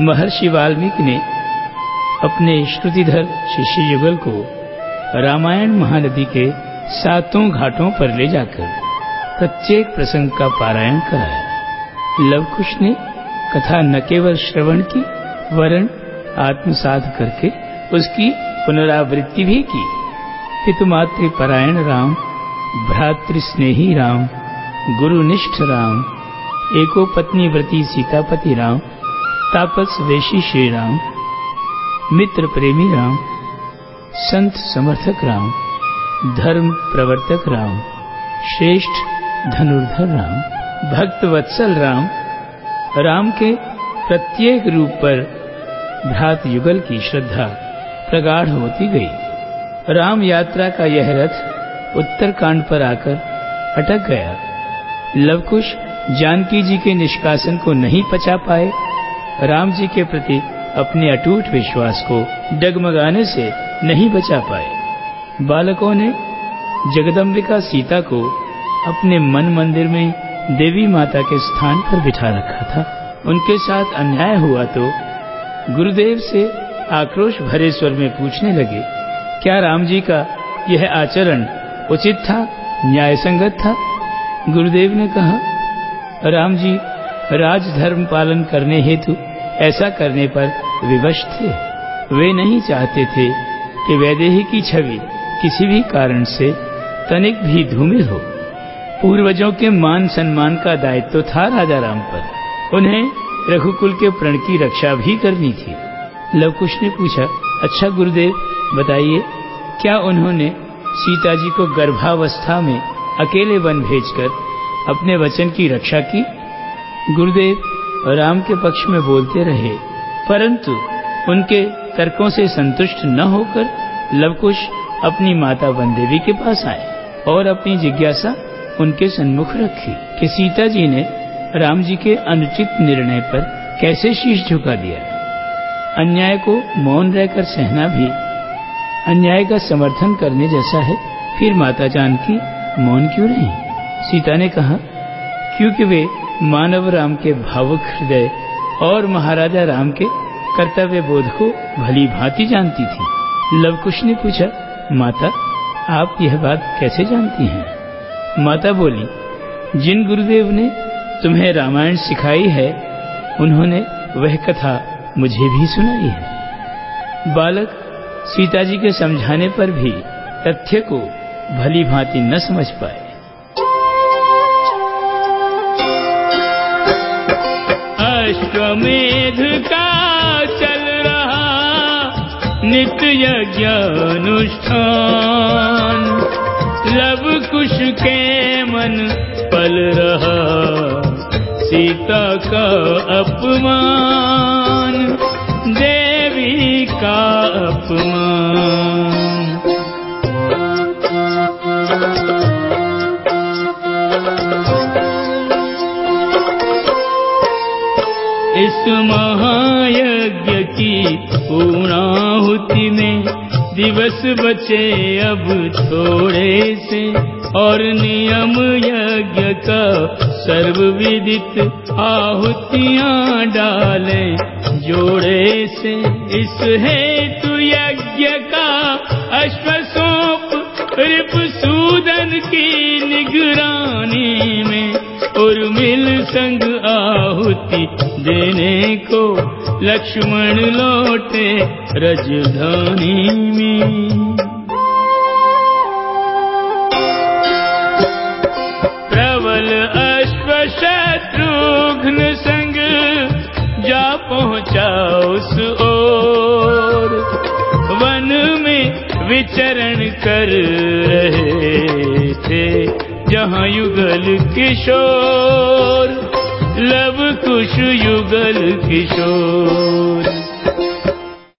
महर्षि वाल्मीकि ने अपने श्रुतिधर शिष्य युगल को रामायण महानदी के सातों घाटों पर ले जाकर प्रत्येक प्रसंग का पारायण कराया। लवकुश ने कथा न केवल श्रवण की, वरण, आत्मसात करके उसकी पुनरावृत्ति भी की। पितुमातृ परायण राम, भ्रातृ स्नेही राम, गुरुनिष्ठ राम एको पत्नी व्रती सीतापति राम तापस वेशी श्री राम, मित्र प्रेमी राम, संत समर्थक राम, धर्म प्रवर्तक राम, श्रेष्ठ धनुर्धर राम, भक्त वत्सल राम राम के प्रत्येक रूप पर भ्रात युगल की श्रद्धा प्रगाढ़ होती गई। राम यात्रा का यह रथ उत्तरकांड पर आकर अटक गया। लवकुश जानकी जी के निष्कासन को नहीं पचा पाए राम जी के प्रति अपने अटूट विश्वास को डगमगाने से नहीं बचा पाए। बालकों ने जगदम्बिका सीता को अपने मन मंदिर में देवी माता के स्थान पर बिठा रखा था। उनके साथ अन्याय हुआ तो गुरुदेव से आक्रोश भरे स्वर में पूछने लगे, क्या राम जी का यह आचरण उचित था न्याय संगत था? गुरुदेव ने कहा, राम जी, राजधर्म पालन करने हेतु ऐसा करने पर विवश थे। वे नहीं चाहते थे कि वैदेही की छवि किसी भी कारण से तनिक भी धूमिल हो। पूर्वजों के मान सम्मान का दायित्व तो था राजा राम पर। उन्हें रघुकुल के प्रण की रक्षा भी करनी थी। लवकुश ने पूछा अच्छा गुरुदेव, बताइए, क्या उन्होंने सीता जी को गर्भावस्था में अकेले वन भेजकर अपने वचन की रक्षा की? गुरुदेव राम के पक्ष में बोलते रहे, परंतु उनके तर्कों से संतुष्ट न होकर लवकुश अपनी माता वनदेवी के पास आए और अपनी जिज्ञासा उनके सन्मुख रखी कि सीता जी ने राम जी के अनुचित निर्णय पर कैसे शीश झुका दिया। अन्याय को मौन रहकर सहना भी अन्याय का समर्थन करने जैसा है, फिर माता जानकी मौन क्यों नहीं सीता ने कहा, क्योंकि वे मानव राम के भावुक हृदय और महाराजा राम के कर्तव्य बोध को भली भांति जानती थी। लवकुश ने पूछा, माता, आप यह बात कैसे जानती हैं? माता बोली, जिन गुरुदेव ने तुम्हें रामायण सिखाई है, उन्होंने वह कथा मुझे भी सुनाई है। बालक सीता जी के समझाने पर भी तथ्य को भली भांति न समझ पाए। अश्वमेध का चल रहा नित्य यज्ञ अनुष्ठान लब कुश के मन पल रहा, सीता का अपमान, देवी का अपमान। महायज्ञ की पूर्णाहुति में दिवस बचे अब थोड़े से। और नियम यज्ञ का सर्वविदित आहुतियाँ डाले जोड़े से। इस हेतु यज्ञ का अश्वसोप रिपसूदन की निगरानी में उर्मिल संग आहुति देने को लक्ष्मण लौटे रजधानी में। प्रबल अश्व शत्रुघ्न संग जा पहुँचा उस ओर। वन में विचरण कर रहे थे जहाँ युगल किशोर। लब कुश युगल किशोर।